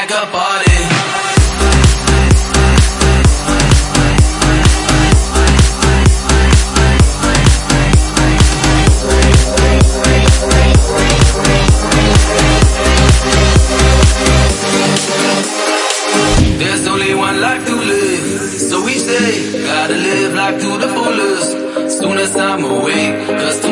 like a body There's only one life to live So each day, gotta live life to the fullest. Soon as I'm awake, cause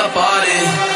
your body